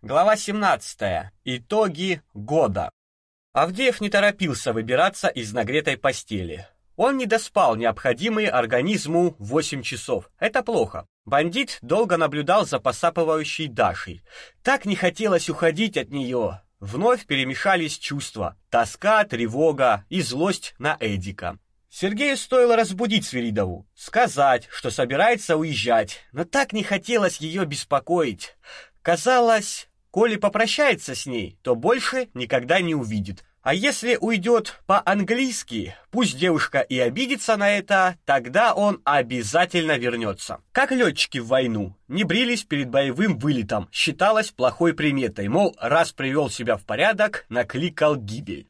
Глава 17. Итоги года. Авдеев не торопился выбираться из нагретой постели. Он не доспал необходимые организму 8 часов. Это плохо. Бандит долго наблюдал за посапывающей Дашей. Так не хотелось уходить от нее. Вновь перемешались чувства: тоска, тревога и злость на Эдика. Сергею стоило разбудить Свиридову, сказать, что собирается уезжать, но так не хотелось ее беспокоить. Казалось, коли попрощается с ней, то больше никогда не увидит. А если уйдет по-английски, пусть девушка и обидится на это, тогда он обязательно вернется. Как летчики в войну, не брились перед боевым вылетом, считалось плохой приметой, мол, раз привел себя в порядок, накликал гибель.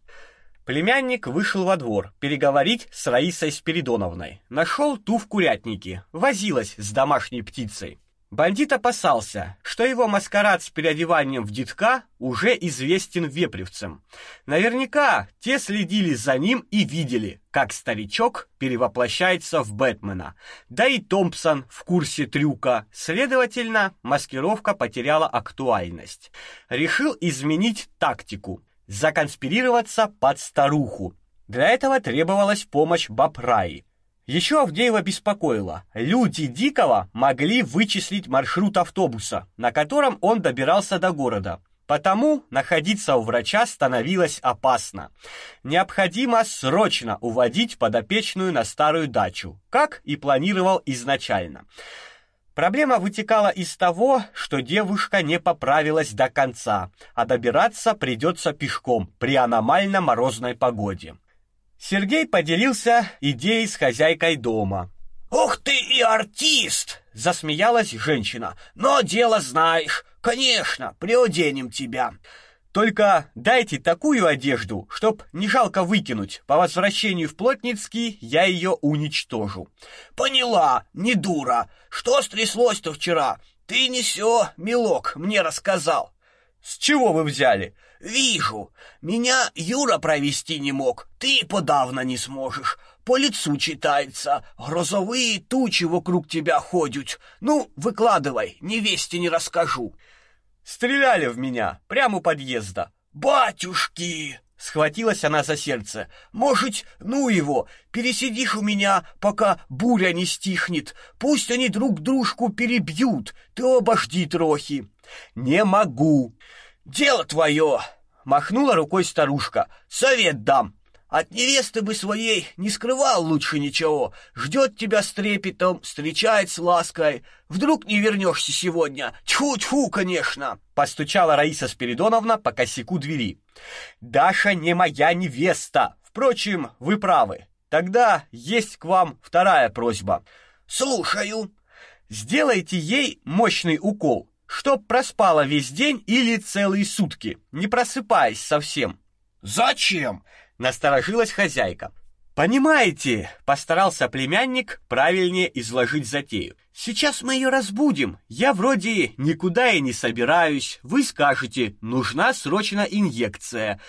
Племянник вышел во двор переговорить с Раисой Спиридоновной. Нашел ту в курятнике, возилась с домашней птицей. Бандит опасался, что его маскарад с переодеванием в детка уже известен вепревцам. Наверняка те следили за ним и видели, как старичок перевоплощается в Бэтмена. Да и Томпсон в курсе трюка, следовательно, маскировка потеряла актуальность. Решил изменить тактику законспирироваться под старуху. Для этого требовалась помощь Бабраи. Еще Авдеева беспокоило. Люди Дикого могли вычислить маршрут автобуса, на котором он добирался до города. Потому находиться у врача становилось опасно. Необходимо срочно уводить подопечную на старую дачу, как и планировал изначально. Проблема вытекала из того, что девушка не поправилась до конца, а добираться придется пешком при аномально морозной погоде. Сергей поделился идеей с хозяйкой дома. «Ух ты и артист!» — засмеялась женщина. «Но дело знаешь. Конечно, приоденем тебя. Только дайте такую одежду, чтоб не жалко выкинуть. По возвращению в Плотницкий я ее уничтожу. Поняла, не дура. Что стряслось-то вчера? Ты не все, милок, мне рассказал. С чего вы взяли? Вижу. Меня Юра провести не мог. Ты подавно не сможешь. По лицу читается. Грозовые тучи вокруг тебя ходят. Ну, выкладывай, невесте не расскажу. Стреляли в меня прямо у подъезда. Батюшки! Схватилась она за сердце. Может, ну его, пересидишь у меня, пока буря не стихнет. Пусть они друг дружку перебьют. Ты обожди трохи. Не могу. Дело твое. Махнула рукой старушка. Совет дам. От невесты бы своей не скрывал лучше ничего. Ждет тебя с трепетом, встречает с лаской. Вдруг не вернешься сегодня. Тьфу-тьфу, конечно. Постучала Раиса Спиридоновна по косяку двери. Даша не моя невеста. Впрочем, вы правы. Тогда есть к вам вторая просьба. Слушаю. Сделайте ей мощный укол, чтоб проспала весь день или целые сутки, не просыпаясь совсем. Зачем? Насторожилась хозяйка. Понимаете, постарался племянник правильнее изложить затею. Сейчас мы ее разбудим. Я вроде никуда и не собираюсь. Вы скажете: "Нужна срочно инъекция".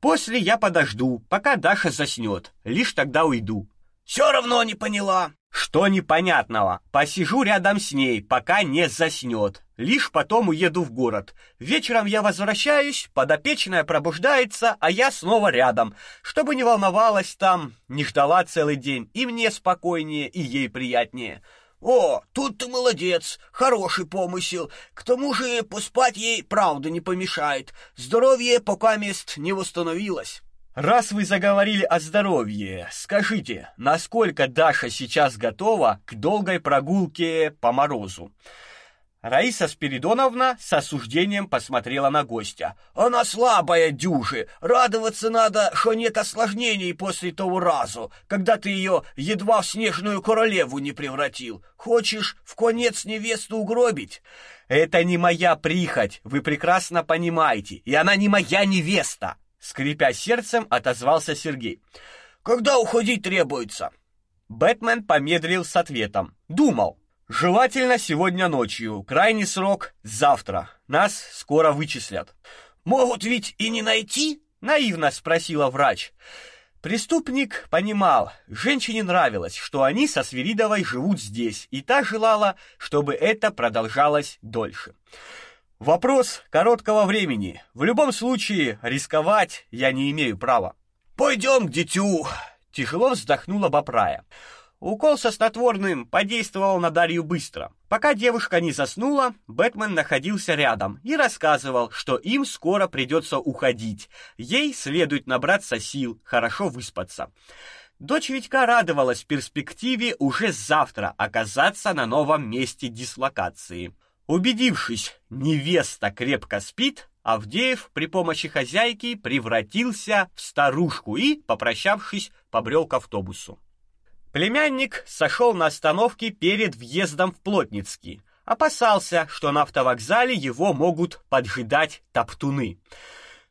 После я подожду, пока Даша заснет. Лишь тогда уйду. Все равно не поняла. Что непонятного? Посижу рядом с ней, пока не заснет. Лишь потом уеду в город. Вечером я возвращаюсь, подопечная пробуждается, а я снова рядом, чтобы не волновалась там, не ждала целый день. И мне спокойнее, и ей приятнее. О, тут ты молодец, хороший помысел. К тому же поспать ей правда не помешает. Здоровье пока мест не восстановилось. Раз вы заговорили о здоровье, скажите, насколько Даша сейчас готова к долгой прогулке по морозу? Раиса Спиридоновна с осуждением посмотрела на гостя. Она слабая дюжи. Радоваться надо, что нет осложнений после того разу, когда ты ее едва в снежную королеву не превратил. Хочешь в конец невесту угробить? Это не моя прихоть, вы прекрасно понимаете, и она не моя невеста скрипя сердцем, отозвался Сергей. Когда уходить требуется? Бэтмен помедлил с ответом. Думал. Желательно сегодня ночью. Крайний срок завтра. Нас скоро вычислят. Могут ведь и не найти? наивно спросила врач. Преступник понимал, женщине нравилось, что они со Свиридовой живут здесь, и та желала, чтобы это продолжалось дольше. Вопрос короткого времени. В любом случае, рисковать я не имею права. Пойдем к дитю, тяжело вздохнула Бапрая. Укол со снотворным подействовал на Дарью быстро. Пока девушка не заснула, Бэтмен находился рядом и рассказывал, что им скоро придется уходить. Ей следует набраться сил, хорошо выспаться. Дочь Витька радовалась перспективе уже завтра оказаться на новом месте дислокации. Убедившись, невеста крепко спит, Авдеев при помощи хозяйки превратился в старушку и, попрощавшись, побрел к автобусу. Племянник сошел на остановке перед въездом в Плотницкий. Опасался, что на автовокзале его могут поджидать топтуны.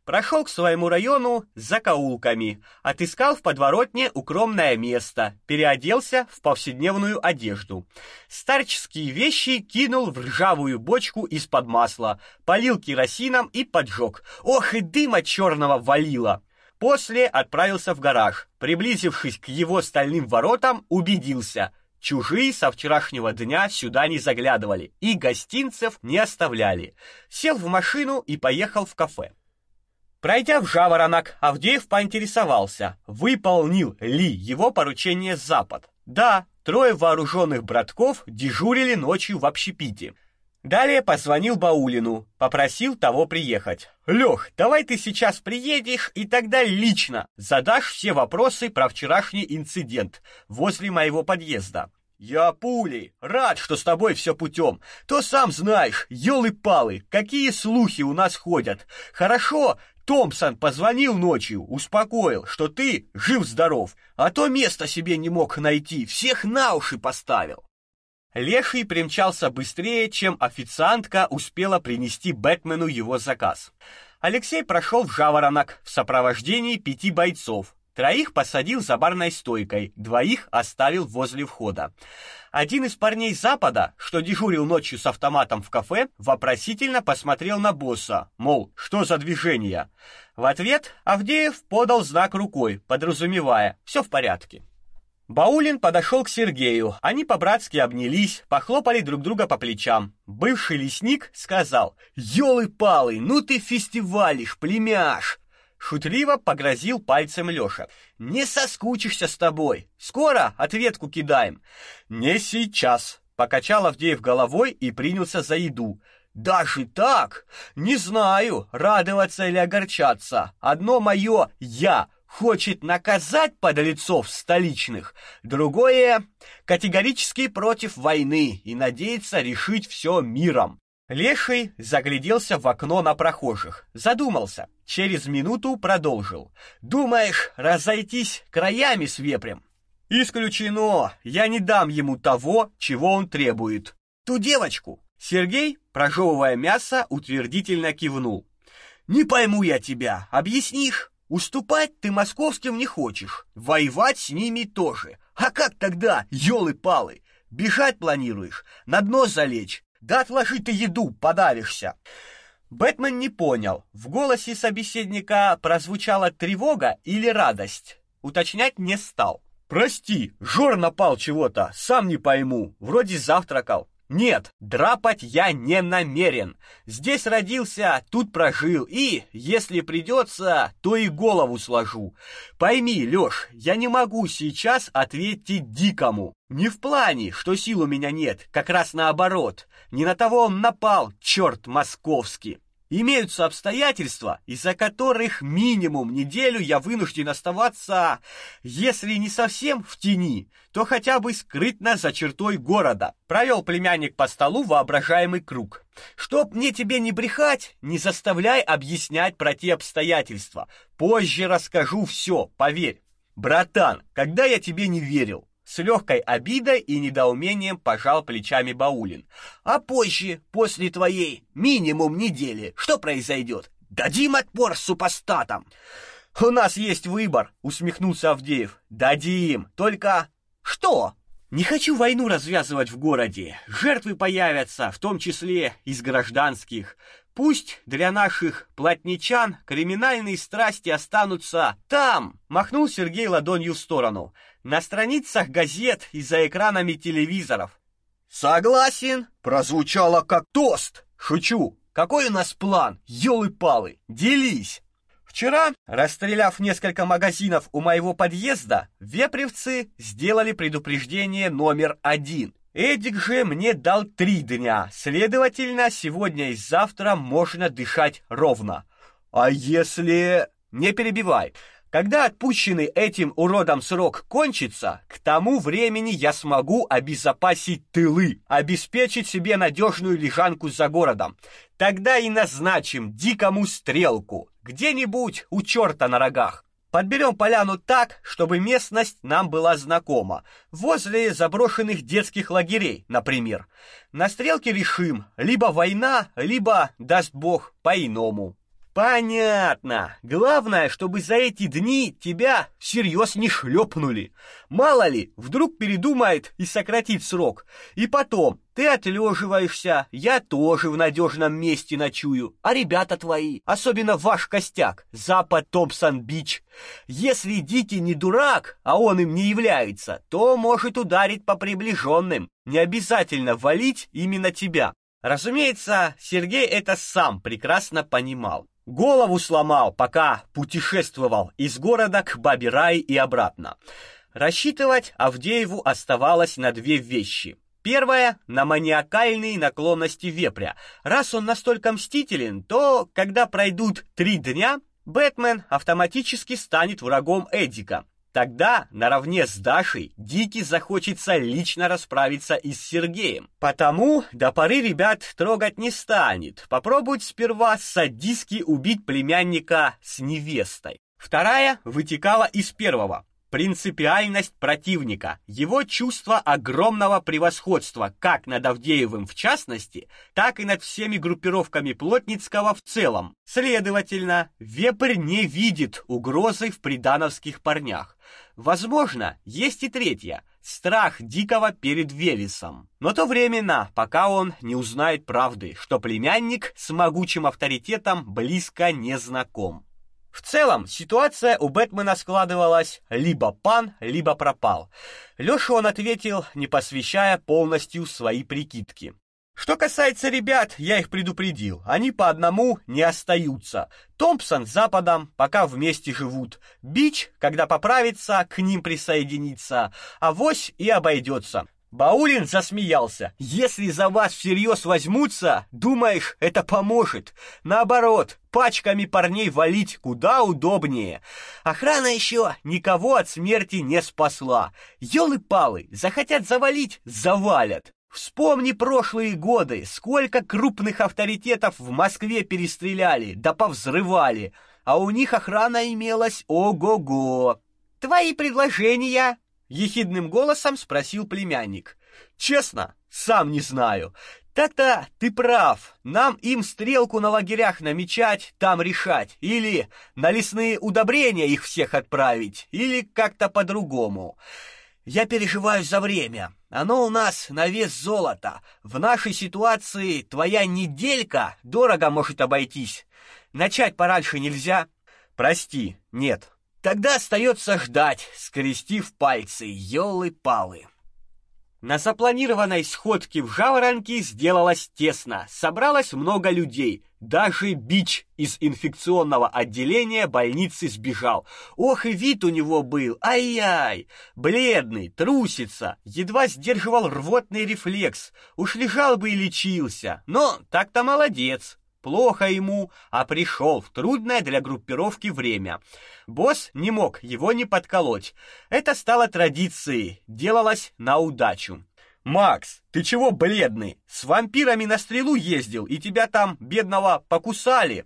Прошел к своему району с закоулками, отыскал в подворотне укромное место, переоделся в повседневную одежду. Старческие вещи кинул в ржавую бочку из-под масла, полил керосином и поджег. Ох, и дыма черного валило! После отправился в гараж. Приблизившись к его стальным воротам, убедился — Чужие со вчерашнего дня сюда не заглядывали и гостинцев не оставляли. Сел в машину и поехал в кафе. Пройдя в Жаворонок, Авдеев поинтересовался, выполнил ли его поручение Запад. Да, трое вооруженных братков дежурили ночью в общепите. Далее позвонил Баулину, попросил того приехать. Лех, давай ты сейчас приедешь и тогда лично задашь все вопросы про вчерашний инцидент возле моего подъезда. Я пули, рад, что с тобой все путем. То сам знаешь, елы-палы, какие слухи у нас ходят. Хорошо, Томпсон позвонил ночью, успокоил, что ты жив-здоров, а то место себе не мог найти, всех на уши поставил. Леший примчался быстрее, чем официантка успела принести Бэтмену его заказ. Алексей прошел в Жаворонок в сопровождении пяти бойцов. Троих посадил за барной стойкой, двоих оставил возле входа. Один из парней Запада, что дежурил ночью с автоматом в кафе, вопросительно посмотрел на босса, мол, что за движение. В ответ Авдеев подал знак рукой, подразумевая: все в порядке. Баулин подошел к Сергею. Они по-братски обнялись, похлопали друг друга по плечам. Бывший лесник сказал: "Ёлы-палы, ну ты фестивалишь, племяш!" Шутливо погрозил пальцем Лёша. "Не соскучишься с тобой. Скоро ответку кидаем". "Не сейчас", покачал Авдеев головой и принялся за еду. Даже так? Не знаю, радоваться или огорчаться. Одно мое я хочет наказать подлецов столичных, другое категорически против войны и надеется решить все миром. Леший загляделся в окно на прохожих, задумался. Через минуту продолжил: "Думаешь, разойтись краями с вепрем? Исключено. Я не дам ему того, чего он требует. Ту девочку". Сергей, прожевывая мясо, утвердительно кивнул. "Не пойму я тебя. Объяснишь?" Уступать ты московским не хочешь, воевать с ними тоже. А как тогда, ёлы-палы? Бежать планируешь, на дно залечь, да отложи ты еду, подавишься. Бэтмен не понял, в голосе собеседника прозвучала тревога или радость. Уточнять не стал. Прости, Жор напал чего-то, сам не пойму, вроде завтракал. Нет, драпать я не намерен. Здесь родился, тут прожил, и, если придется, то и голову сложу. Пойми, Лёш, я не могу сейчас ответить дикому. Не в плане, что сил у меня нет, как раз наоборот. Не на того он напал, черт московский. Имеются обстоятельства, из-за которых минимум неделю я вынужден оставаться, если не совсем в тени, то хотя бы скрытно за чертой города. Провел племянник по столу воображаемый круг. Чтоб мне тебе не брехать, не заставляй объяснять про те обстоятельства. Позже расскажу все, поверь. Братан, когда я тебе не верил, с легкой обидой и недоумением пожал плечами Баулин. А позже, после твоей минимум недели, что произойдет? Дадим отпор супостатам. У нас есть выбор, усмехнулся Авдеев. Дадим, только что? Не хочу войну развязывать в городе. Жертвы появятся, в том числе из гражданских. Пусть для наших плотничан криминальные страсти останутся там, махнул Сергей ладонью в сторону на страницах газет и за экранами телевизоров. Согласен, прозвучало как тост. Шучу. Какой у нас план? Ёлы-палы, делись!» Вчера, расстреляв несколько магазинов у моего подъезда, вепревцы сделали предупреждение номер один. Эдик же мне дал три дня, следовательно, сегодня и завтра можно дышать ровно. А если... Не перебивай. Когда отпущенный этим уродом срок кончится, к тому времени я смогу обезопасить тылы, обеспечить себе надежную лежанку за городом. Тогда и назначим дикому стрелку, где-нибудь у черта на рогах. Подберем поляну так, чтобы местность нам была знакома. Возле заброшенных детских лагерей, например. На стрелке решим, либо война, либо, даст бог, по-иному. Понятно. Главное, чтобы за эти дни тебя всерьез не шлепнули. Мало ли, вдруг передумает и сократит срок. И потом, ты отлеживаешься, я тоже в надежном месте ночую. А ребята твои, особенно ваш костяк, Запад Томпсон-Бич. Если Дикий не дурак, а он им не является, то может ударить по приближенным. Не обязательно валить именно тебя. Разумеется, Сергей это сам прекрасно понимал. Голову сломал, пока путешествовал из города к Бабирай и обратно. Рассчитывать Авдееву оставалось на две вещи. Первое на маниакальные наклонности вепря. Раз он настолько мстителен, то когда пройдут три дня, Бэтмен автоматически станет врагом Эдика. Тогда, наравне с Дашей, Дики захочется лично расправиться и с Сергеем. Потому до поры ребят трогать не станет. Попробует сперва садистски убить племянника с невестой. Вторая вытекала из первого принципиальность противника, его чувство огромного превосходства как над Авдеевым в частности, так и над всеми группировками Плотницкого в целом. Следовательно, Вепрь не видит угрозы в придановских парнях. Возможно, есть и третья страх Дикого перед Велесом. Но то временно, пока он не узнает правды, что племянник с могучим авторитетом близко не знаком. В целом, ситуация у Бэтмена складывалась либо пан, либо пропал. Лёше он ответил, не посвящая полностью свои прикидки. Что касается ребят, я их предупредил. Они по одному не остаются. Томпсон с Западом пока вместе живут. Бич, когда поправится, к ним присоединится. А вось и обойдется. Баулин засмеялся. Если за вас всерьез возьмутся, думаешь, это поможет? Наоборот, пачками парней валить куда удобнее. Охрана еще никого от смерти не спасла. Ёлы-палы, захотят завалить завалят. Вспомни прошлые годы, сколько крупных авторитетов в Москве перестреляли, да повзрывали, а у них охрана имелась ого-го. Твои предложения ехидным голосом спросил племянник. Честно, сам не знаю. Так-то ты прав. Нам им стрелку на лагерях намечать, там решать, или на лесные удобрения их всех отправить, или как-то по-другому. Я переживаю за время. Оно у нас на вес золота. В нашей ситуации твоя неделька дорого может обойтись. Начать пораньше нельзя? Прости, нет. Тогда остается ждать, скрестив пальцы, елы-палы. На запланированной сходке в Жаворонке сделалось тесно. Собралось много людей. Даже Бич из инфекционного отделения больницы сбежал. Ох, и вид у него был, ай-яй! Бледный, трусится, едва сдерживал рвотный рефлекс. Уж лежал бы и лечился, но так-то молодец. Плохо ему, а пришел в трудное для группировки время. Босс не мог его не подколоть. Это стало традицией, делалось на удачу. Макс, ты чего бледный? С вампирами на стрелу ездил, и тебя там бедного покусали?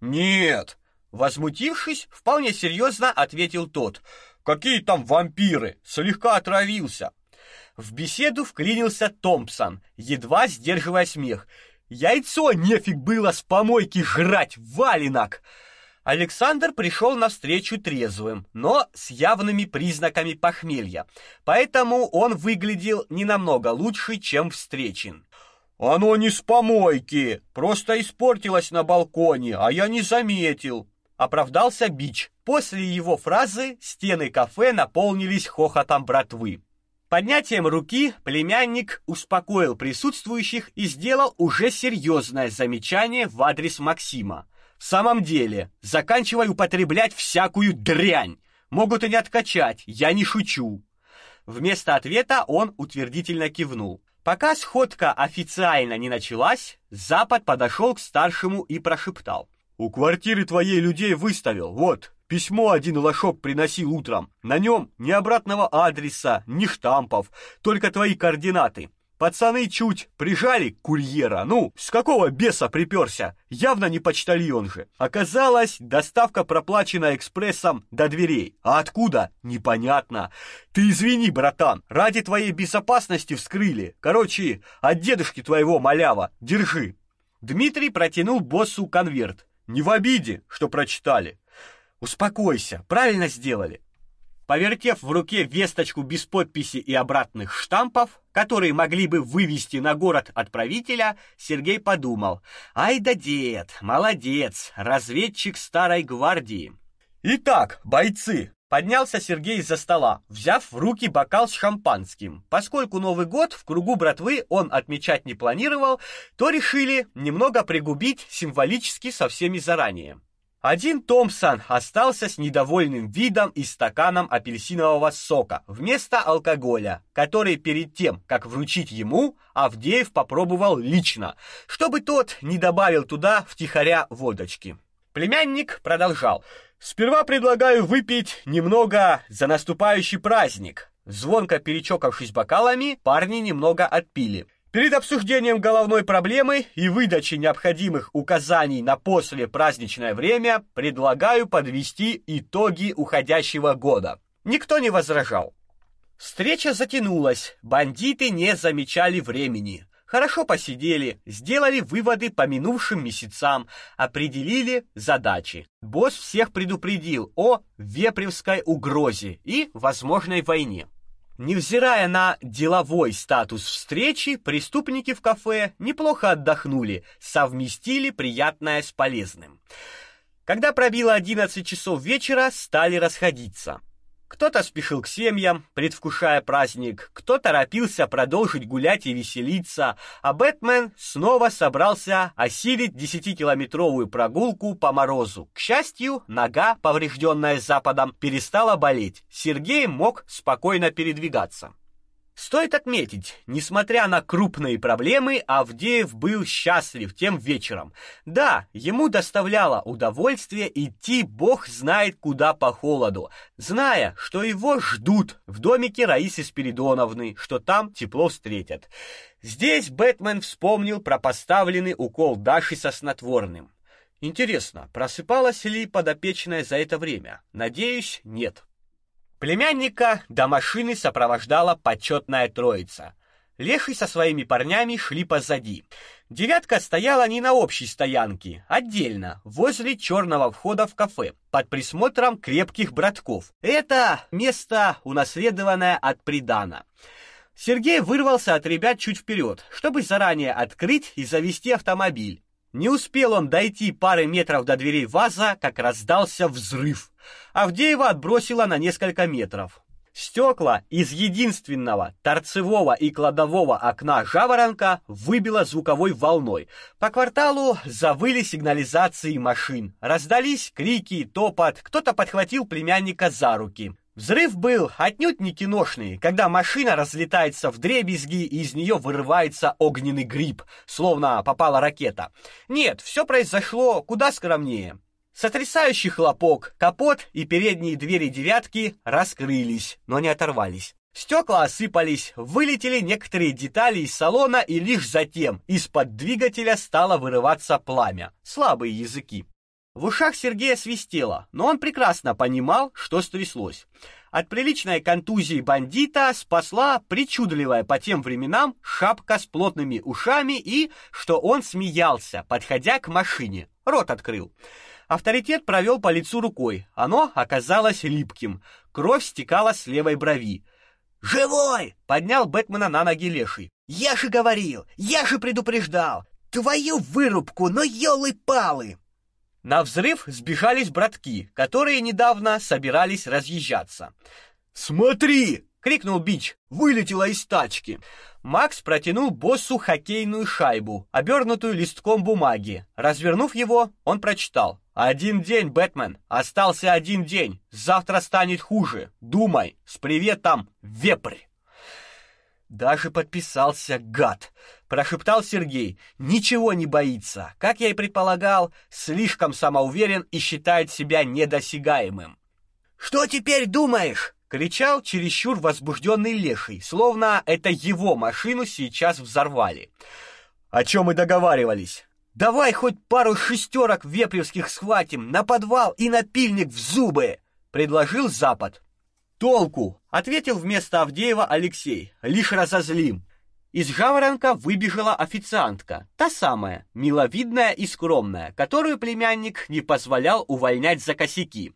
Нет, возмутившись, вполне серьезно ответил тот. Какие там вампиры? Слегка отравился. В беседу вклинился Томпсон, едва сдерживая смех. Яйцо нефиг было с помойки жрать, валенок. Александр пришел навстречу трезвым, но с явными признаками похмелья. Поэтому он выглядел не намного лучше, чем встречен. Оно не с помойки, просто испортилось на балконе, а я не заметил. Оправдался Бич. После его фразы стены кафе наполнились хохотом братвы. Поднятием руки племянник успокоил присутствующих и сделал уже серьезное замечание в адрес Максима. В самом деле, заканчивай употреблять всякую дрянь. Могут и не откачать, я не шучу. Вместо ответа он утвердительно кивнул. Пока сходка официально не началась, Запад подошел к старшему и прошептал: "У квартиры твоей людей выставил. Вот, Письмо один лошок приносил утром. На нем ни обратного адреса, ни штампов, только твои координаты. Пацаны чуть прижали курьера. Ну, с какого беса приперся? Явно не почтальон же. Оказалось, доставка проплачена экспрессом до дверей. А откуда? Непонятно. Ты извини, братан, ради твоей безопасности вскрыли. Короче, от дедушки твоего малява. Держи. Дмитрий протянул боссу конверт. Не в обиде, что прочитали. Успокойся, правильно сделали. Повертев в руке весточку без подписи и обратных штампов, которые могли бы вывести на город отправителя, Сергей подумал: "Ай да дед, молодец, разведчик старой гвардии". Итак, бойцы, поднялся Сергей из-за стола, взяв в руки бокал с шампанским. Поскольку Новый год в кругу братвы он отмечать не планировал, то решили немного пригубить символически со всеми заранее. Один Томпсон остался с недовольным видом и стаканом апельсинового сока вместо алкоголя, который перед тем, как вручить ему, Авдеев попробовал лично, чтобы тот не добавил туда втихаря водочки. Племянник продолжал. «Сперва предлагаю выпить немного за наступающий праздник». Звонко перечокавшись бокалами, парни немного отпили. Перед обсуждением головной проблемы и выдачей необходимых указаний на послепраздничное время предлагаю подвести итоги уходящего года. Никто не возражал. Встреча затянулась. Бандиты не замечали времени. Хорошо посидели, сделали выводы по минувшим месяцам, определили задачи. Босс всех предупредил о вепревской угрозе и возможной войне. Невзирая на деловой статус встречи, преступники в кафе неплохо отдохнули, совместили приятное с полезным. Когда пробило 11 часов вечера, стали расходиться. Кто-то спешил к семьям, предвкушая праздник, кто торопился продолжить гулять и веселиться, а Бэтмен снова собрался осилить десятикилометровую прогулку по морозу. К счастью, нога, поврежденная западом, перестала болеть. Сергей мог спокойно передвигаться. Стоит отметить, несмотря на крупные проблемы, Авдеев был счастлив тем вечером. Да, ему доставляло удовольствие идти бог знает куда по холоду, зная, что его ждут в домике Раисы Спиридоновны, что там тепло встретят. Здесь Бэтмен вспомнил про поставленный укол Даши со снотворным. Интересно, просыпалась ли подопечная за это время? Надеюсь, нет. Племянника до машины сопровождала почетная троица. Леший со своими парнями шли позади. Девятка стояла не на общей стоянке, отдельно, возле черного входа в кафе, под присмотром крепких братков. Это место, унаследованное от Придана. Сергей вырвался от ребят чуть вперед, чтобы заранее открыть и завести автомобиль. Не успел он дойти пары метров до дверей ВАЗа, как раздался взрыв. Авдеева отбросило на несколько метров. Стекла из единственного торцевого и кладового окна Жаворонка выбило звуковой волной. По кварталу завыли сигнализации машин. Раздались крики, топот, кто-то подхватил племянника за руки. Взрыв был отнюдь не киношный, когда машина разлетается в дребезги и из нее вырывается огненный гриб, словно попала ракета. Нет, все произошло куда скромнее. Сотрясающий хлопок, капот и передние двери девятки раскрылись, но не оторвались. Стекла осыпались, вылетели некоторые детали из салона, и лишь затем из-под двигателя стало вырываться пламя. Слабые языки. В ушах Сергея свистело, но он прекрасно понимал, что стряслось. От приличной контузии бандита спасла причудливая по тем временам шапка с плотными ушами и, что он смеялся, подходя к машине. Рот открыл. Авторитет провел по лицу рукой. Оно оказалось липким. Кровь стекала с левой брови. «Живой!» — поднял Бэтмена на ноги Леший. «Я же говорил! Я же предупреждал! Твою вырубку, но елы-палы!» На взрыв сбежались братки, которые недавно собирались разъезжаться. «Смотри!» — крикнул Бич. Вылетела из тачки. Макс протянул боссу хоккейную шайбу, обернутую листком бумаги. Развернув его, он прочитал: "Один день, Бэтмен. Остался один день. Завтра станет хуже. Думай. С приветом, Вепрь". Даже подписался гад, прошептал Сергей. Ничего не боится. Как я и предполагал, слишком самоуверен и считает себя недосягаемым. Что теперь думаешь? кричал чересчур возбужденный леший, словно это его машину сейчас взорвали. О чем мы договаривались? Давай хоть пару шестерок вепревских схватим на подвал и напильник в зубы, предложил Запад. Толку, ответил вместо Авдеева Алексей. Лишь разозлим. Из жаворонка выбежала официантка, та самая, миловидная и скромная, которую племянник не позволял увольнять за косяки.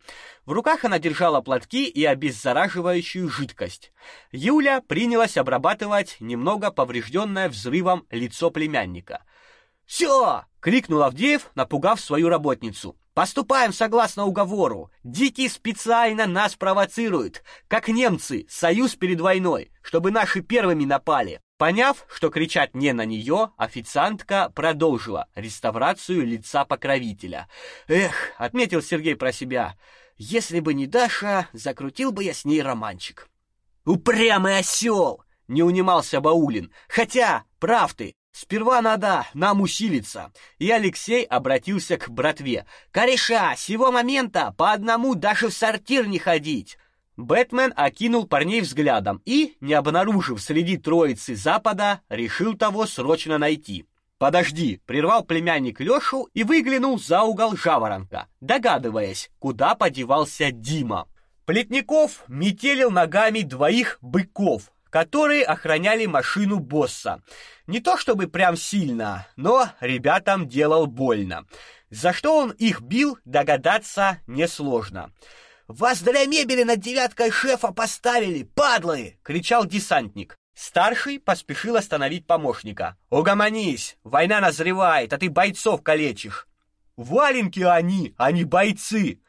В руках она держала платки и обеззараживающую жидкость. Юля принялась обрабатывать немного поврежденное взрывом лицо племянника. «Все!» — крикнул Авдеев, напугав свою работницу. Поступаем согласно уговору. Дикий специально нас провоцирует, как немцы, союз перед войной, чтобы наши первыми напали. Поняв, что кричать не на нее, официантка продолжила реставрацию лица покровителя. Эх, отметил Сергей про себя. Если бы не Даша, закрутил бы я с ней романчик. Упрямый осел! не унимался Баулин. Хотя, прав ты, Сперва надо нам усилиться. И Алексей обратился к братве. Кореша, с сего момента по одному даже в сортир не ходить. Бэтмен окинул парней взглядом и, не обнаружив среди троицы Запада, решил того срочно найти. «Подожди!» — прервал племянник Лешу и выглянул за угол жаворонка, догадываясь, куда подевался Дима. Плетников метелил ногами двоих быков, которые охраняли машину босса. Не то чтобы прям сильно, но ребятам делал больно. За что он их бил, догадаться несложно. «Вас для мебели над девяткой шефа поставили, падлы!» — кричал десантник. Старший поспешил остановить помощника. «Угомонись! Война назревает, а ты бойцов калечишь!» «Валенки они, а не бойцы!»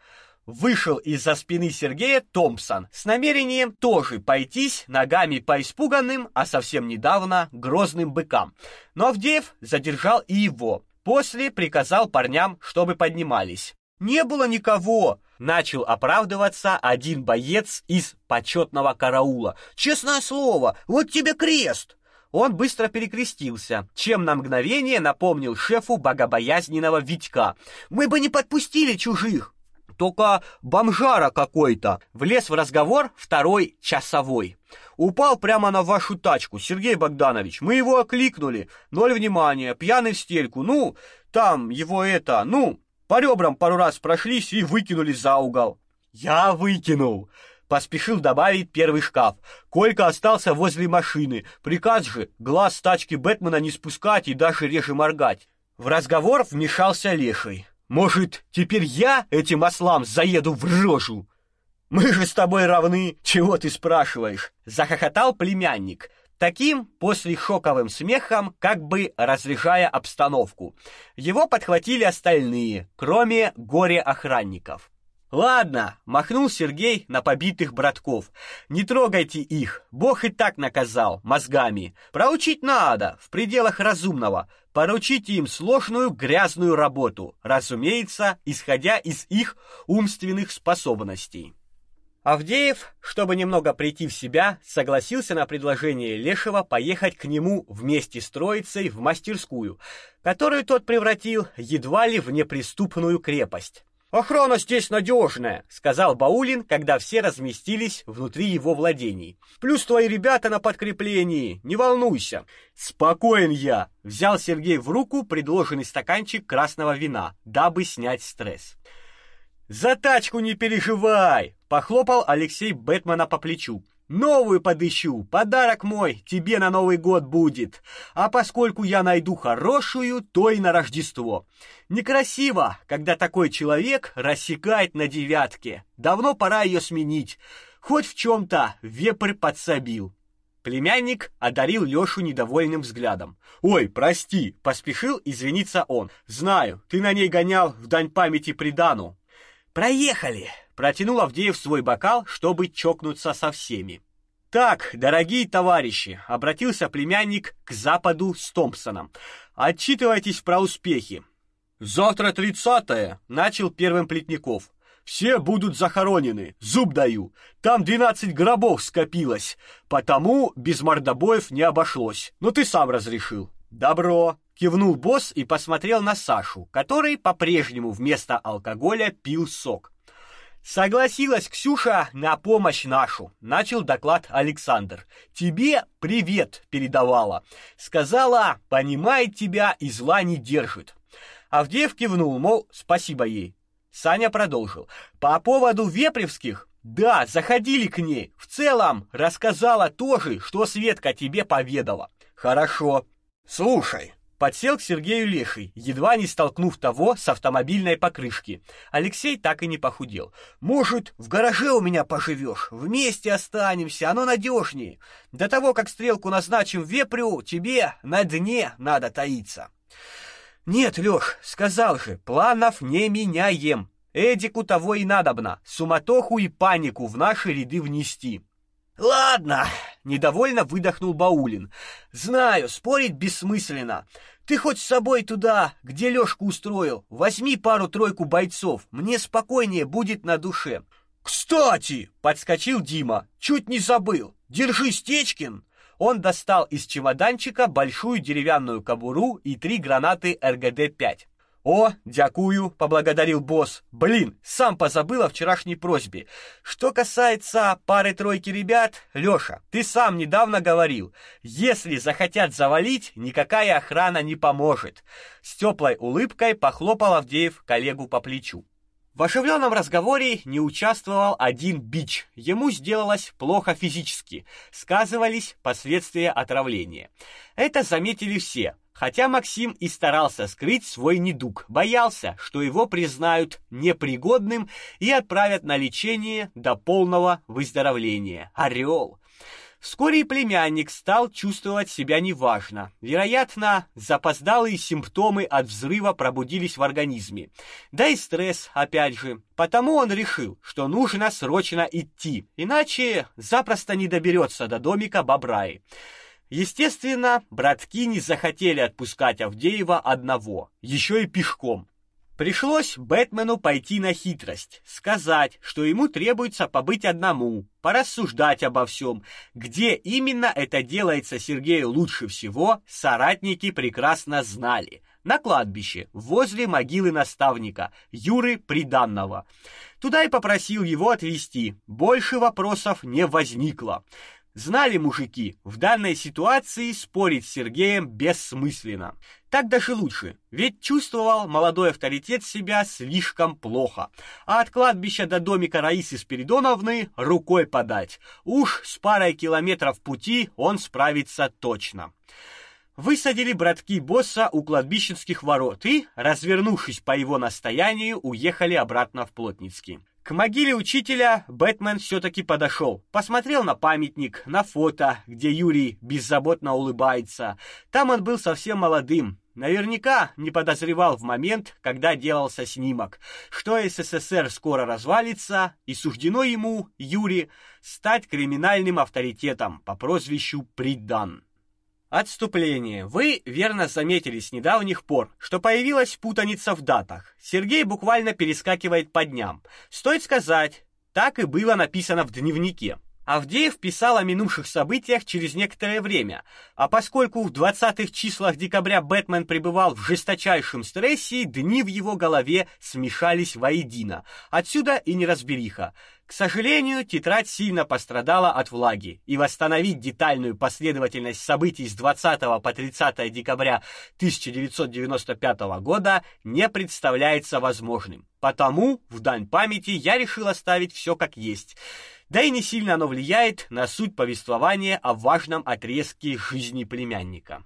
Вышел из-за спины Сергея Томпсон с намерением тоже пойтись ногами по испуганным, а совсем недавно грозным быкам. Но Авдеев задержал и его. После приказал парням, чтобы поднимались. Не было никого, начал оправдываться один боец из почетного караула. Честное слово, вот тебе крест. Он быстро перекрестился, чем на мгновение напомнил шефу богобоязненного Витька. Мы бы не подпустили чужих только бомжара какой-то. Влез в разговор второй часовой. Упал прямо на вашу тачку, Сергей Богданович. Мы его окликнули. Ноль внимания, пьяный в стельку. Ну, там его это, ну, по ребрам пару раз прошлись и выкинули за угол. Я выкинул. Поспешил добавить первый шкаф. Колька остался возле машины. Приказ же глаз с тачки Бэтмена не спускать и даже реже моргать. В разговор вмешался Леший. Может, теперь я этим ослам заеду в рожу? Мы же с тобой равны, чего ты спрашиваешь? Захохотал племянник, таким после шоковым смехом, как бы разряжая обстановку. Его подхватили остальные, кроме горе-охранников. Ладно, махнул Сергей на побитых братков. Не трогайте их. Бог и так наказал мозгами. Проучить надо в пределах разумного. Поручите им сложную грязную работу, разумеется, исходя из их умственных способностей. Авдеев, чтобы немного прийти в себя, согласился на предложение Лешего поехать к нему вместе с троицей в мастерскую, которую тот превратил едва ли в неприступную крепость. Охрана здесь надежная», — сказал Баулин, когда все разместились внутри его владений. Плюс твои ребята на подкреплении, не волнуйся. Спокоен я, взял Сергей в руку предложенный стаканчик красного вина, дабы снять стресс. За тачку не переживай, похлопал Алексей Бэтмена по плечу. Новую подыщу, подарок мой тебе на Новый год будет. А поскольку я найду хорошую, то и на Рождество. Некрасиво, когда такой человек рассекает на девятке. Давно пора ее сменить. Хоть в чем то вепрь подсобил. Племянник одарил Лёшу недовольным взглядом. «Ой, прости!» — поспешил извиниться он. «Знаю, ты на ней гонял в дань памяти придану». «Проехали!» Протянул Авдеев свой бокал, чтобы чокнуться со всеми. Так, дорогие товарищи, обратился племянник к Западу с Томпсоном. Отчитывайтесь про успехи. Завтра тридцатое, начал первым Плетников. Все будут захоронены, зуб даю. Там двенадцать гробов скопилось, потому без мордобоев не обошлось. Но ты сам разрешил. Добро, кивнул босс и посмотрел на Сашу, который по-прежнему вместо алкоголя пил сок. Согласилась Ксюша на помощь нашу, начал доклад Александр. Тебе привет передавала. Сказала, понимает тебя и зла не держит. Авдеев кивнул, мол, спасибо ей. Саня продолжил. По поводу Вепревских, да, заходили к ней. В целом рассказала то же, что Светка тебе поведала. Хорошо. Слушай, подсел к Сергею Леший, едва не столкнув того с автомобильной покрышки. Алексей так и не похудел. Может, в гараже у меня поживешь? Вместе останемся, оно надежнее. До того, как стрелку назначим Вепрю, тебе на дне надо таиться. Нет, Лёш, сказал же, планов не меняем. Эдику того и надобно, суматоху и панику в наши ряды внести. Ладно, недовольно выдохнул Баулин. Знаю, спорить бессмысленно. Ты хоть с собой туда, где Лёшку устроил, возьми пару-тройку бойцов, мне спокойнее будет на душе. Кстати, подскочил Дима. Чуть не забыл. Держи, Стечкин. Он достал из чемоданчика большую деревянную кобуру и три гранаты РГД-5. «О, дякую», — поблагодарил босс. «Блин, сам позабыл о вчерашней просьбе. Что касается пары-тройки ребят, Лёша, ты сам недавно говорил, если захотят завалить, никакая охрана не поможет». С теплой улыбкой похлопал Авдеев коллегу по плечу. В оживленном разговоре не участвовал один бич. Ему сделалось плохо физически, сказывались последствия отравления. Это заметили все, хотя Максим и старался скрыть свой недуг, боялся, что его признают непригодным и отправят на лечение до полного выздоровления. Орел! Вскоре племянник стал чувствовать себя неважно. Вероятно, запоздалые симптомы от взрыва пробудились в организме. Да и стресс, опять же. Потому он решил, что нужно срочно идти, иначе запросто не доберется до домика Бабраи. Естественно, братки не захотели отпускать Авдеева одного, еще и пешком. Пришлось Бэтмену пойти на хитрость, сказать, что ему требуется побыть одному, порассуждать обо всем. Где именно это делается Сергею лучше всего, соратники прекрасно знали. На кладбище, возле могилы наставника Юры Приданного. Туда и попросил его отвезти. Больше вопросов не возникло. Знали мужики, в данной ситуации спорить с Сергеем бессмысленно. Так даже лучше, ведь чувствовал молодой авторитет себя слишком плохо. А от кладбища до домика Раисы Спиридоновны рукой подать. Уж с парой километров пути он справится точно. Высадили братки босса у кладбищенских ворот и, развернувшись по его настоянию, уехали обратно в Плотницкий. К могиле учителя Бэтмен все-таки подошел, посмотрел на памятник, на фото, где Юрий беззаботно улыбается. Там он был совсем молодым, наверняка не подозревал в момент, когда делался снимок, что СССР скоро развалится, и суждено ему, Юрий, стать криминальным авторитетом по прозвищу Придан. Отступление. Вы верно заметили с недавних пор, что появилась путаница в датах. Сергей буквально перескакивает по дням. Стоит сказать, так и было написано в дневнике. Авдеев писал о минувших событиях через некоторое время, а поскольку в 20-х числах декабря Бэтмен пребывал в жесточайшем стрессе, дни в его голове смешались воедино. Отсюда и неразбериха. К сожалению, тетрадь сильно пострадала от влаги, и восстановить детальную последовательность событий с 20 по 30 декабря 1995 года не представляется возможным. Потому, в дань памяти, я решил оставить все как есть – да и не сильно оно влияет на суть повествования о важном отрезке жизни племянника.